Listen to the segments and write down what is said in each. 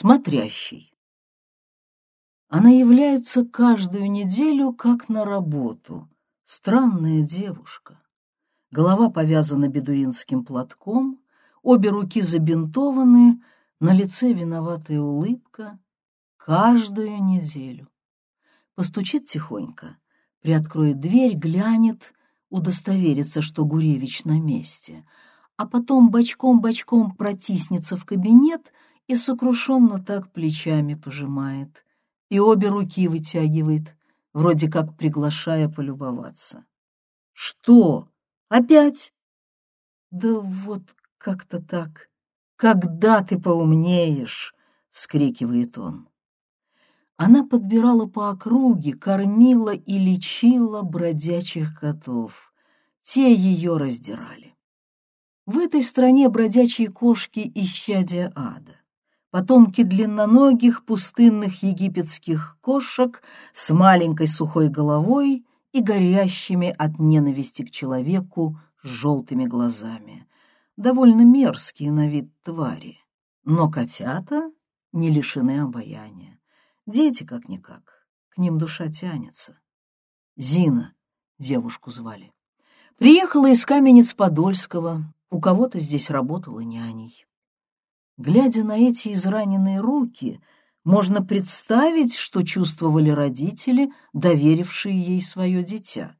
Смотрящий. Она является каждую неделю как на работу. Странная девушка. Голова повязана бедуинским платком, обе руки забинтованы, на лице виноватая улыбка. Каждую неделю. Постучит тихонько, приоткроет дверь, глянет, удостоверится, что Гуревич на месте, а потом бочком-бочком протиснется в кабинет и сокрушенно так плечами пожимает и обе руки вытягивает, вроде как приглашая полюбоваться. «Что? Опять?» «Да вот как-то так. Когда ты поумнеешь?» — вскрикивает он. Она подбирала по округе, кормила и лечила бродячих котов. Те ее раздирали. В этой стране бродячие кошки — исчадия ада потомки длинноногих пустынных египетских кошек с маленькой сухой головой и горящими от ненависти к человеку желтыми глазами. Довольно мерзкие на вид твари, но котята не лишены обаяния. Дети как-никак, к ним душа тянется. Зина, девушку звали. Приехала из Каменец-Подольского, у кого-то здесь работала няней. Глядя на эти израненные руки, можно представить, что чувствовали родители, доверившие ей свое дитя.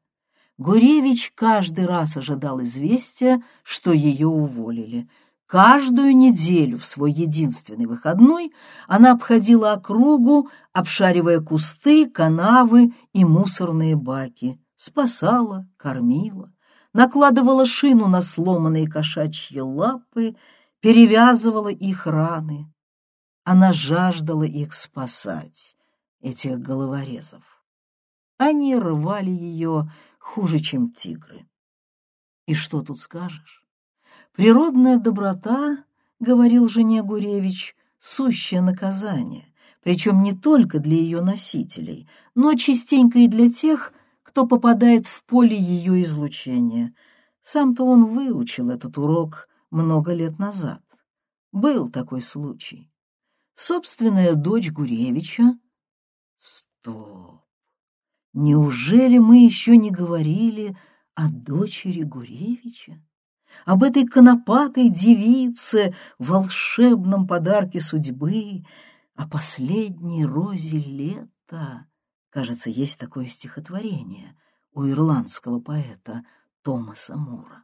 Гуревич каждый раз ожидал известия, что ее уволили. Каждую неделю в свой единственный выходной она обходила округу, обшаривая кусты, канавы и мусорные баки, спасала, кормила, накладывала шину на сломанные кошачьи лапы перевязывала их раны. Она жаждала их спасать, этих головорезов. Они рвали ее хуже, чем тигры. И что тут скажешь? Природная доброта, — говорил жене Гуревич, — сущее наказание, причем не только для ее носителей, но частенько и для тех, кто попадает в поле ее излучения. Сам-то он выучил этот урок много лет назад. Был такой случай. Собственная дочь Гуревича... Стоп! Неужели мы еще не говорили о дочери Гуревича? Об этой конопатой девице, волшебном подарке судьбы, о последней розе лета? Кажется, есть такое стихотворение у ирландского поэта Томаса Мура.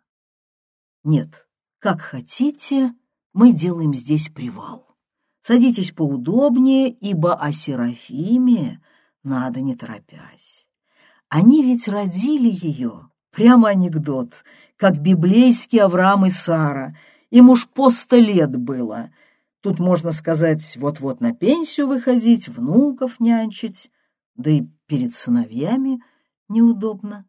Нет, как хотите, мы делаем здесь привал. Садитесь поудобнее, ибо о Серафиме надо не торопясь. Они ведь родили ее, прямо анекдот, как библейский Авраам и Сара. Им уж по сто лет было. Тут, можно сказать, вот-вот на пенсию выходить, внуков нянчить, да и перед сыновьями неудобно.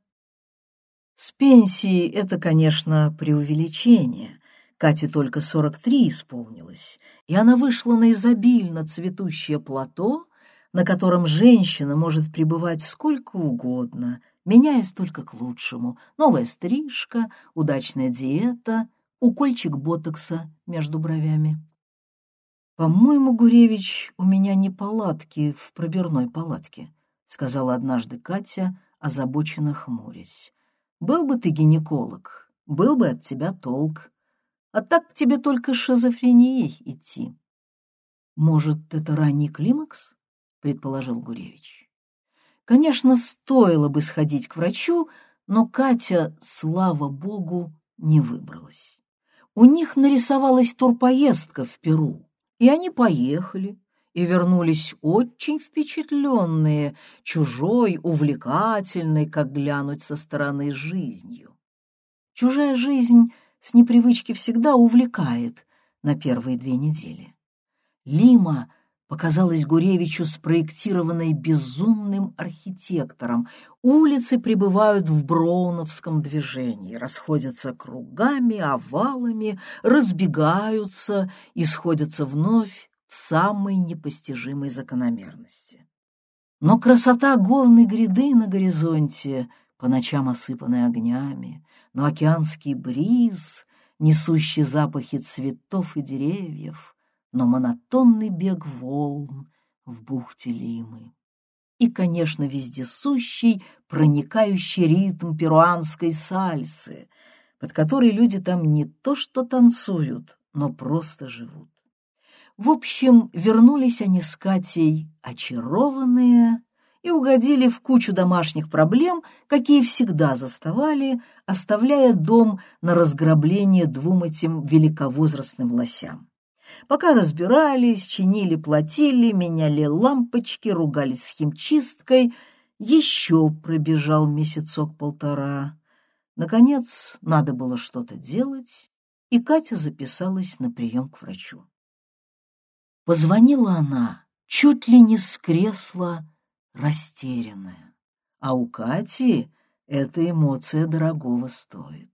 С пенсией это, конечно, преувеличение. Кате только сорок три исполнилось, и она вышла на изобильно цветущее плато, на котором женщина может пребывать сколько угодно, меняясь только к лучшему. Новая стрижка, удачная диета, укольчик ботокса между бровями. «По-моему, Гуревич, у меня не палатки в пробирной палатке», — сказала однажды Катя, озабоченно хмурясь. «Был бы ты гинеколог, был бы от тебя толк а так тебе только шизофренией идти. Может, это ранний климакс? предположил Гуревич. Конечно, стоило бы сходить к врачу, но Катя, слава богу, не выбралась. У них нарисовалась турпоездка в Перу, и они поехали и вернулись очень впечатленные чужой, увлекательной, как глянуть со стороны, жизнью. Чужая жизнь — с непривычки всегда увлекает на первые две недели. Лима показалась Гуревичу спроектированной безумным архитектором. Улицы пребывают в броуновском движении, расходятся кругами, овалами, разбегаются и сходятся вновь в самой непостижимой закономерности. Но красота горной гряды на горизонте, по ночам осыпанной огнями, но океанский бриз, несущий запахи цветов и деревьев, но монотонный бег волн в бухте Лимы. И, конечно, вездесущий, проникающий ритм перуанской сальсы, под который люди там не то что танцуют, но просто живут. В общем, вернулись они с Катей очарованные и угодили в кучу домашних проблем, какие всегда заставали, оставляя дом на разграбление двум этим великовозрастным лосям. Пока разбирались, чинили, платили, меняли лампочки, ругались с химчисткой, еще пробежал месяцок-полтора. Наконец, надо было что-то делать, и Катя записалась на прием к врачу. Позвонила она чуть ли не с кресла, растерянная. А у Кати эта эмоция дорогого стоит.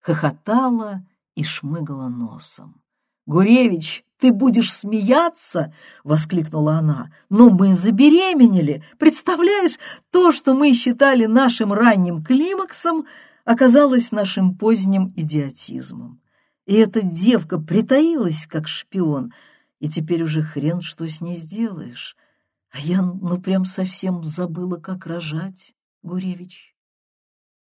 Хохотала и шмыгала носом. «Гуревич, ты будешь смеяться?» — воскликнула она. «Но мы забеременели! Представляешь, то, что мы считали нашим ранним климаксом, оказалось нашим поздним идиотизмом. И эта девка притаилась, как шпион — и теперь уже хрен что с ней сделаешь. А я ну прям совсем забыла, как рожать, Гуревич.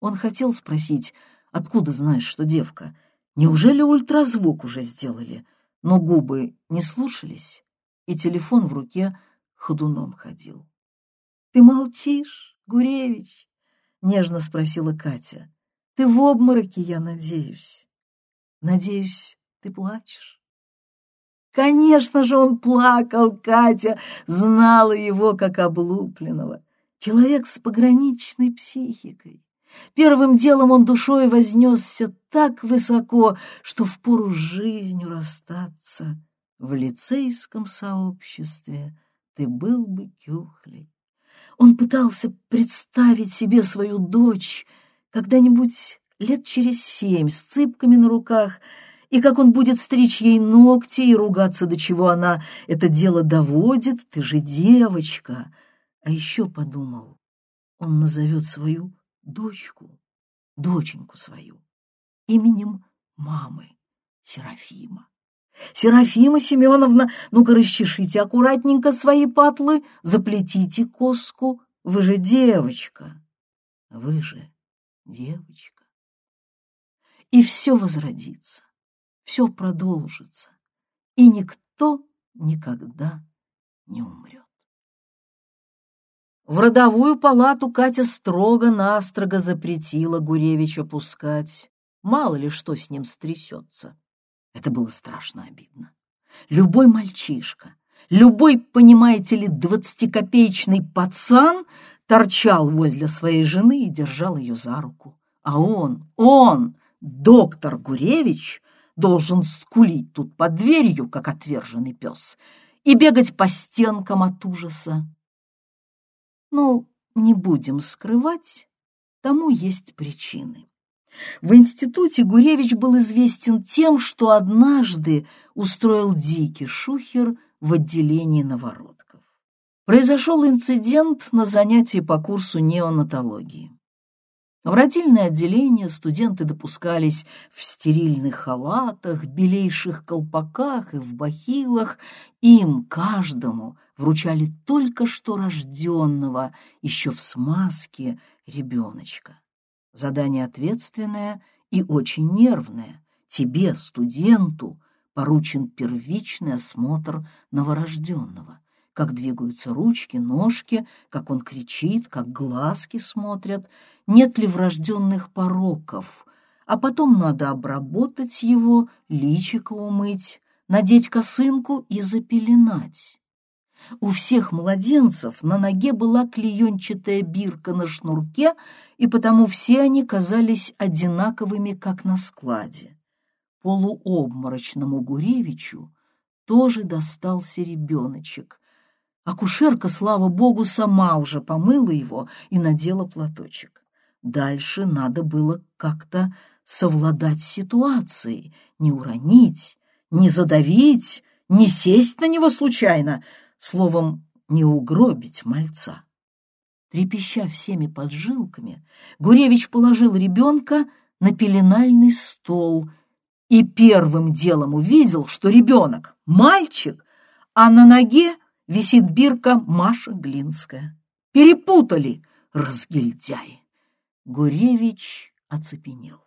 Он хотел спросить, откуда знаешь, что девка? Неужели ультразвук уже сделали? Но губы не слушались, и телефон в руке ходуном ходил. — Ты молчишь, Гуревич? — нежно спросила Катя. — Ты в обмороке, я надеюсь. Надеюсь, ты плачешь. Конечно же, он плакал, Катя знала его как облупленного. Человек с пограничной психикой. Первым делом он душой вознесся так высоко, что впору жизнью расстаться. В лицейском сообществе ты был бы кюхлей. Он пытался представить себе свою дочь когда-нибудь лет через семь с цыпками на руках — и как он будет стричь ей ногти и ругаться, до чего она это дело доводит, ты же девочка. А еще подумал, он назовет свою дочку, доченьку свою, именем мамы Серафима. Серафима Семеновна, ну-ка расчешите аккуратненько свои патлы, заплетите коску, вы же девочка, вы же девочка. И все возродится все продолжится, и никто никогда не умрет. В родовую палату Катя строго-настрого запретила Гуревича пускать. Мало ли что с ним стрясется. Это было страшно обидно. Любой мальчишка, любой, понимаете ли, двадцатикопеечный пацан торчал возле своей жены и держал ее за руку. А он, он, доктор Гуревич, должен скулить тут под дверью, как отверженный пес, и бегать по стенкам от ужаса. Ну, не будем скрывать, тому есть причины. В институте Гуревич был известен тем, что однажды устроил дикий шухер в отделении новородков. Произошел инцидент на занятии по курсу неонатологии. В родильное отделение студенты допускались в стерильных халатах, белейших колпаках и в бахилах. Им, каждому, вручали только что рожденного, еще в смазке, ребеночка. Задание ответственное и очень нервное. Тебе, студенту, поручен первичный осмотр новорожденного как двигаются ручки, ножки, как он кричит, как глазки смотрят, нет ли врожденных пороков. А потом надо обработать его, личико умыть, надеть косынку и запеленать. У всех младенцев на ноге была клеенчатая бирка на шнурке, и потому все они казались одинаковыми, как на складе. Полуобморочному Гуревичу тоже достался ребеночек, Акушерка, слава богу, сама уже помыла его и надела платочек. Дальше надо было как-то совладать с ситуацией, не уронить, не задавить, не сесть на него случайно, словом, не угробить мальца. Трепеща всеми поджилками, Гуревич положил ребенка на пеленальный стол и первым делом увидел, что ребенок — мальчик, а на ноге висит бирка Маша Глинская. Перепутали, разгильдяи. Гуревич оцепенел.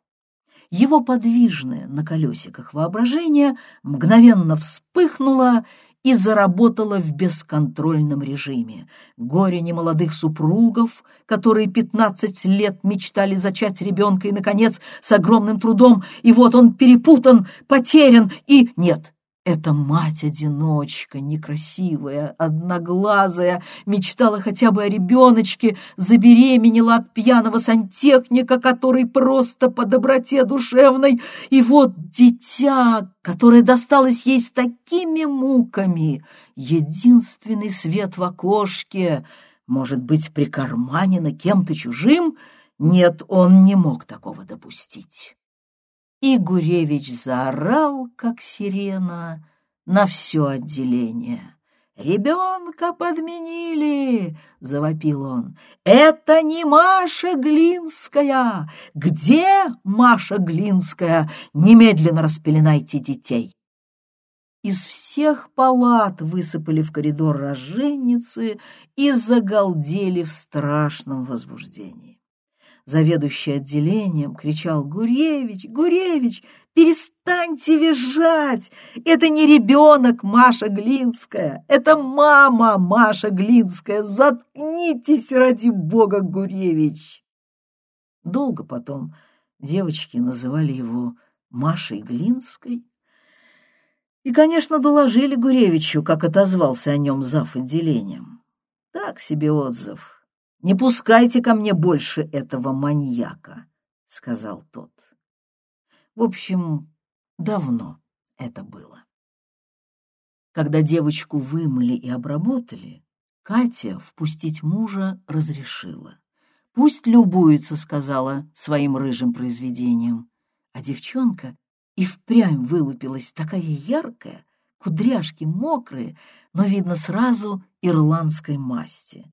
Его подвижное на колесиках воображение мгновенно вспыхнуло и заработала в бесконтрольном режиме. Горе немолодых супругов, которые пятнадцать лет мечтали зачать ребенка и, наконец, с огромным трудом, и вот он перепутан, потерян и... Нет, эта мать-одиночка, некрасивая, одноглазая, мечтала хотя бы о ребеночке, забеременела от пьяного сантехника, который просто по доброте душевной, и вот дитя, которое досталось ей с такими муками, единственный свет в окошке, может быть, прикарманено кем-то чужим? Нет, он не мог такого допустить. И Гуревич заорал, как сирена, на все отделение. «Ребенка подменили!» — завопил он. «Это не Маша Глинская! Где Маша Глинская? Немедленно распеленайте детей!» Из всех палат высыпали в коридор роженицы и загалдели в страшном возбуждении заведующий отделением, кричал «Гуревич! Гуревич! Перестаньте визжать! Это не ребенок Маша Глинская! Это мама Маша Глинская! Заткнитесь ради бога, Гуревич!» Долго потом девочки называли его Машей Глинской. И, конечно, доложили Гуревичу, как отозвался о нем зав. отделением. Так себе отзыв не пускайте ко мне больше этого маньяка, — сказал тот. В общем, давно это было. Когда девочку вымыли и обработали, Катя впустить мужа разрешила. «Пусть любуется», — сказала, своим рыжим произведением. А девчонка и впрямь вылупилась такая яркая, кудряшки мокрые, но, видно, сразу ирландской масти.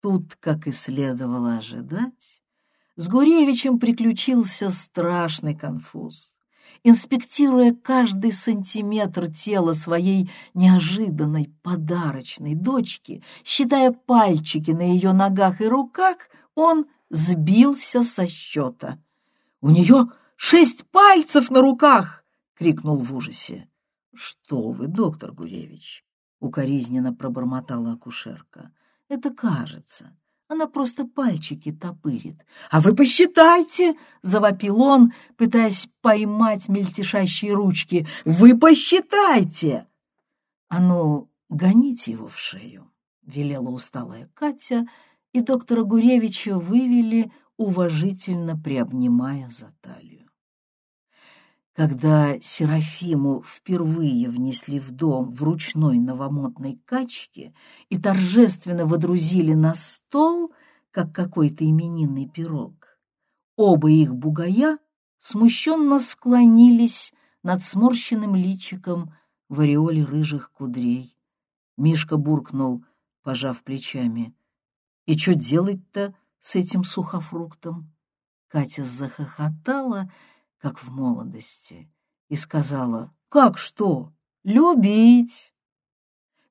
Тут, как и следовало ожидать, с Гуревичем приключился страшный конфуз. Инспектируя каждый сантиметр тела своей неожиданной подарочной дочки, считая пальчики на ее ногах и руках, он сбился со счета. «У нее шесть пальцев на руках!» — крикнул в ужасе. «Что вы, доктор Гуревич!» — укоризненно пробормотала акушерка. Это кажется. Она просто пальчики топырит. «А вы посчитайте!» — завопил он, пытаясь поймать мельтешащие ручки. «Вы посчитайте!» «А ну, гоните его в шею!» — велела усталая Катя, и доктора Гуревича вывели, уважительно приобнимая за талию. Когда Серафиму впервые внесли в дом в ручной новомодной качке и торжественно водрузили на стол, как какой-то именинный пирог, оба их бугая смущенно склонились над сморщенным личиком в ореоле рыжих кудрей. Мишка буркнул, пожав плечами. «И что делать-то с этим сухофруктом?» Катя захохотала, — как в молодости, и сказала, «Как что? Любить!»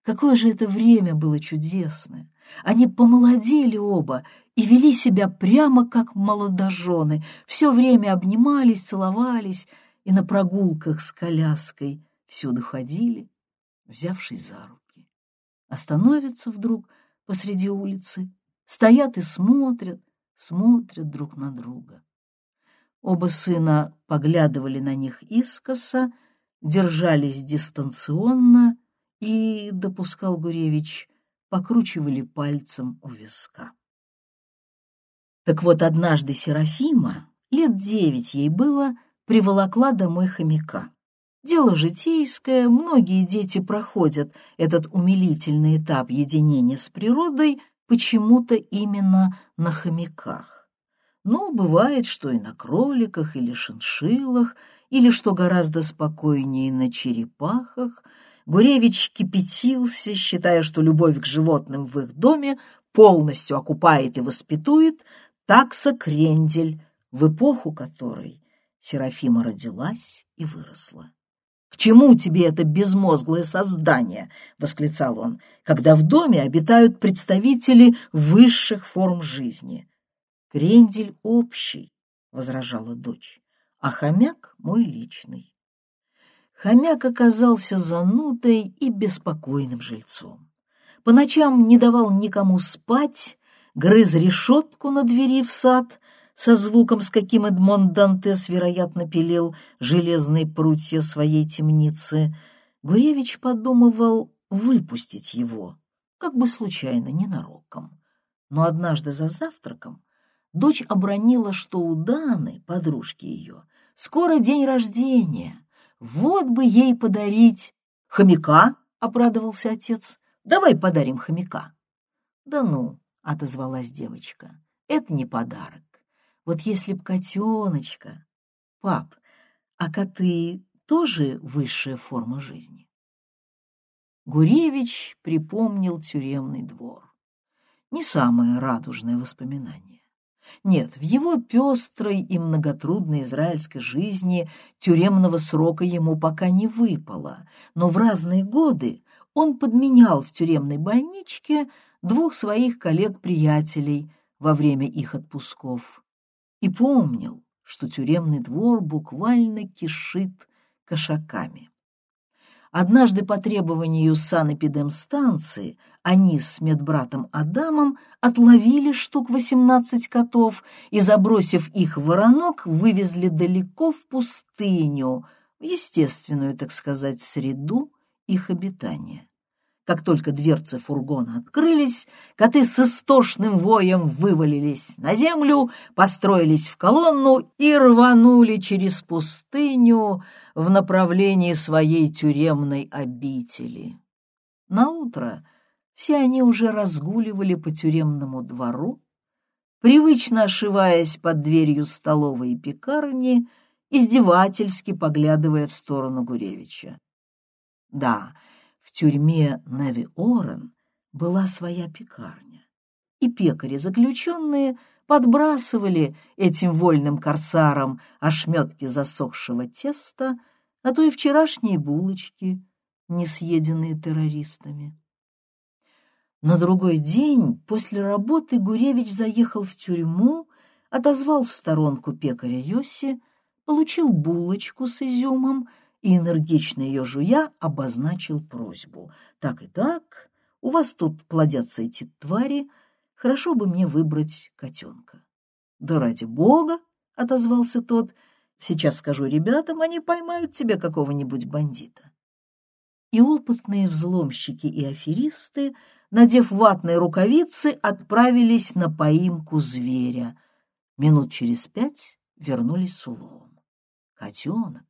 Какое же это время было чудесное! Они помолодели оба и вели себя прямо как молодожены, все время обнимались, целовались и на прогулках с коляской всюду ходили, взявшись за руки. Остановятся вдруг посреди улицы, стоят и смотрят, смотрят друг на друга. Оба сына поглядывали на них искоса, держались дистанционно и, допускал Гуревич, покручивали пальцем у виска. Так вот, однажды Серафима, лет девять ей было, приволокла домой хомяка. Дело житейское, многие дети проходят этот умилительный этап единения с природой почему-то именно на хомяках. Но бывает, что и на кроликах или шиншиллах, или, что гораздо спокойнее, на черепахах. Гуревич кипятился, считая, что любовь к животным в их доме полностью окупает и воспитует такса Крендель, в эпоху которой Серафима родилась и выросла. «К чему тебе это безмозглое создание?» — восклицал он, «когда в доме обитают представители высших форм жизни». «Крендель общий», — возражала дочь, «а хомяк мой личный». Хомяк оказался занудой и беспокойным жильцом. По ночам не давал никому спать, грыз решетку на двери в сад со звуком, с каким Эдмонд Дантес, вероятно, пилил железные прутья своей темницы. Гуревич подумывал выпустить его, как бы случайно, ненароком. Но однажды за завтраком дочь обронила, что у Даны, подружки ее, скоро день рождения. Вот бы ей подарить хомяка, — обрадовался отец. Давай подарим хомяка. Да ну, — отозвалась девочка, — это не подарок. Вот если б котеночка... Пап, а коты тоже высшая форма жизни? Гуревич припомнил тюремный двор. Не самое радужное воспоминание. Нет, в его пестрой и многотрудной израильской жизни тюремного срока ему пока не выпало, но в разные годы он подменял в тюремной больничке двух своих коллег-приятелей во время их отпусков и помнил, что тюремный двор буквально кишит кошаками. Однажды по требованию санэпидемстанции они с медбратом Адамом отловили штук 18 котов и, забросив их в воронок, вывезли далеко в пустыню, в естественную, так сказать, среду их обитания. Как только дверцы фургона открылись, коты с истошным воем вывалились на землю, построились в колонну и рванули через пустыню в направлении своей тюремной обители. Наутро все они уже разгуливали по тюремному двору, привычно ошиваясь под дверью столовой и пекарни, издевательски поглядывая в сторону Гуревича. Да, в тюрьме Неви Орен была своя пекарня, и пекари-заключенные подбрасывали этим вольным корсарам ошметки засохшего теста, а то и вчерашние булочки, не съеденные террористами. На другой день после работы Гуревич заехал в тюрьму, отозвал в сторонку пекаря Йоси, получил булочку с изюмом — и, энергично ее жуя, обозначил просьбу. «Так и так, у вас тут плодятся эти твари, хорошо бы мне выбрать котенка». «Да ради бога!» — отозвался тот. «Сейчас скажу ребятам, они поймают тебе какого-нибудь бандита». И опытные взломщики и аферисты, надев ватные рукавицы, отправились на поимку зверя. Минут через пять вернулись с уловом. Котенок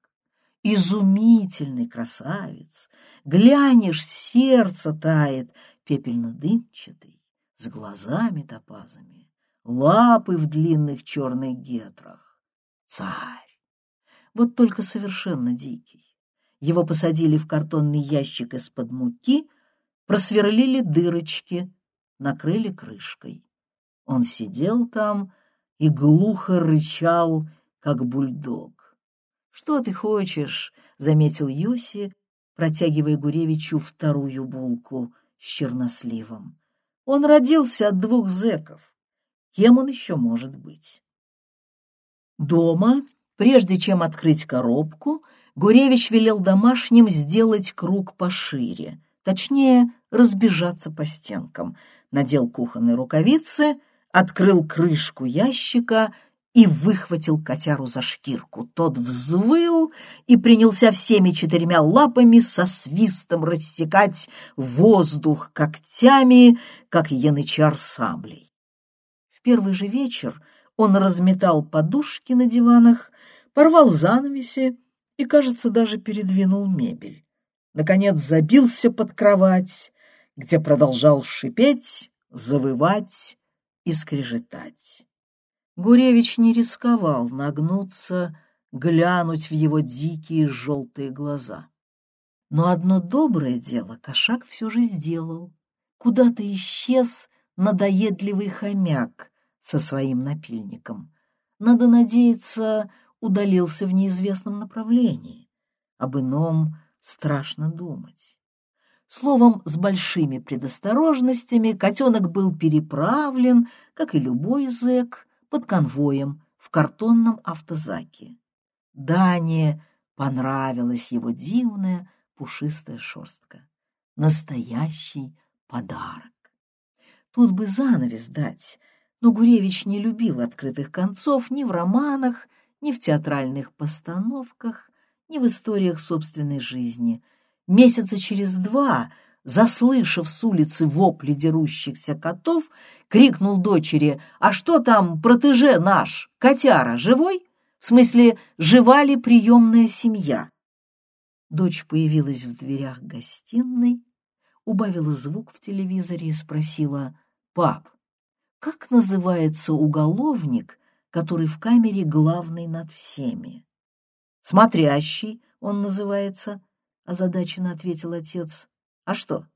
изумительный красавец, глянешь, сердце тает, пепельно-дымчатый, с глазами топазами, лапы в длинных черных гетрах. Царь! Вот только совершенно дикий. Его посадили в картонный ящик из-под муки, просверлили дырочки, накрыли крышкой. Он сидел там и глухо рычал, как бульдог. «Что ты хочешь?» — заметил Йоси, протягивая Гуревичу вторую булку с черносливом. «Он родился от двух зэков. Кем он еще может быть?» Дома, прежде чем открыть коробку, Гуревич велел домашним сделать круг пошире, точнее, разбежаться по стенкам, надел кухонные рукавицы, открыл крышку ящика и выхватил котяру за шкирку. Тот взвыл и принялся всеми четырьмя лапами со свистом рассекать воздух когтями, как янычар саблей. В первый же вечер он разметал подушки на диванах, порвал занавеси и, кажется, даже передвинул мебель. Наконец забился под кровать, где продолжал шипеть, завывать и скрежетать. Гуревич не рисковал нагнуться, глянуть в его дикие желтые глаза. Но одно доброе дело кошак все же сделал. Куда-то исчез надоедливый хомяк со своим напильником. Надо надеяться, удалился в неизвестном направлении. Об ином страшно думать. Словом, с большими предосторожностями котенок был переправлен, как и любой зэк, под конвоем в картонном автозаке. Дане понравилась его дивная пушистая шерстка. Настоящий подарок. Тут бы занавес дать, но Гуревич не любил открытых концов ни в романах, ни в театральных постановках, ни в историях собственной жизни. Месяца через два, заслышав с улицы вопли дерущихся котов, крикнул дочери, «А что там, протеже наш, котяра, живой? В смысле, жива ли приемная семья?» Дочь появилась в дверях гостиной, убавила звук в телевизоре и спросила, «Пап, как называется уголовник, который в камере главный над всеми?» «Смотрящий он называется», — озадаченно ответил отец. «А что?»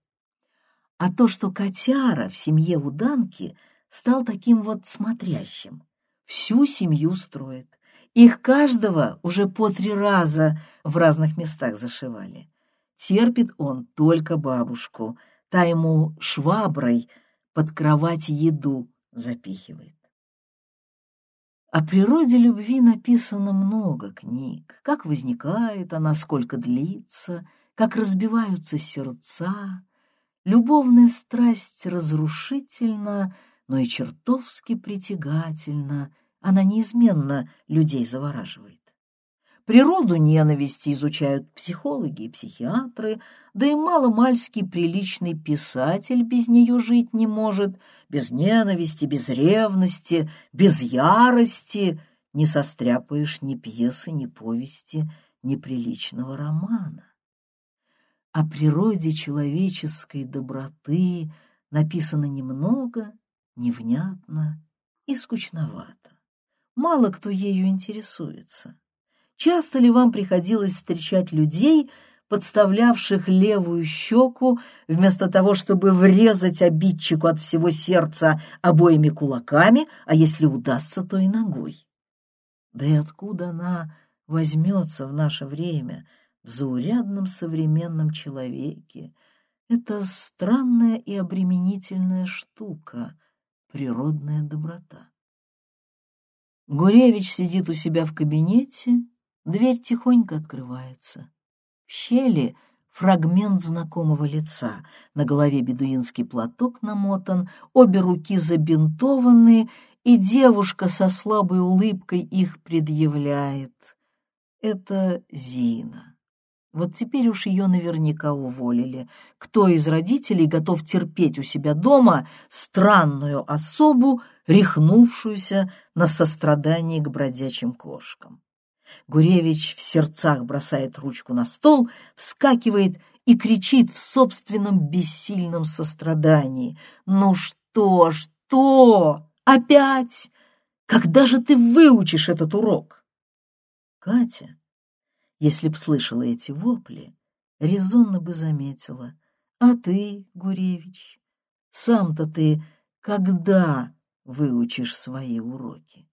«А то, что котяра в семье у Данки стал таким вот смотрящим, всю семью строит. Их каждого уже по три раза в разных местах зашивали. Терпит он только бабушку, та ему шваброй под кровать еду запихивает. О природе любви написано много книг. Как возникает она, сколько длится, как разбиваются сердца. Любовная страсть разрушительна, но и чертовски притягательна, она неизменно людей завораживает. Природу ненависти изучают психологи и психиатры, да и маломальский приличный писатель без нее жить не может, без ненависти, без ревности, без ярости не состряпаешь ни пьесы, ни повести, ни приличного романа. О природе человеческой доброты написано немного, невнятно и скучновато мало кто ею интересуется. Часто ли вам приходилось встречать людей, подставлявших левую щеку вместо того, чтобы врезать обидчику от всего сердца обоими кулаками, а если удастся, то и ногой? Да и откуда она возьмется в наше время, в заурядном современном человеке? Это странная и обременительная штука — природная доброта. Гуревич сидит у себя в кабинете, дверь тихонько открывается. В щели фрагмент знакомого лица, на голове бедуинский платок намотан, обе руки забинтованы, и девушка со слабой улыбкой их предъявляет. Это Зина. Вот теперь уж ее наверняка уволили. Кто из родителей готов терпеть у себя дома странную особу, рехнувшуюся на сострадании к бродячим кошкам? Гуревич в сердцах бросает ручку на стол, вскакивает и кричит в собственном бессильном сострадании. «Ну что, что? Опять? Когда же ты выучишь этот урок?» Катя если б слышала эти вопли, резонно бы заметила. А ты, Гуревич, сам-то ты когда выучишь свои уроки?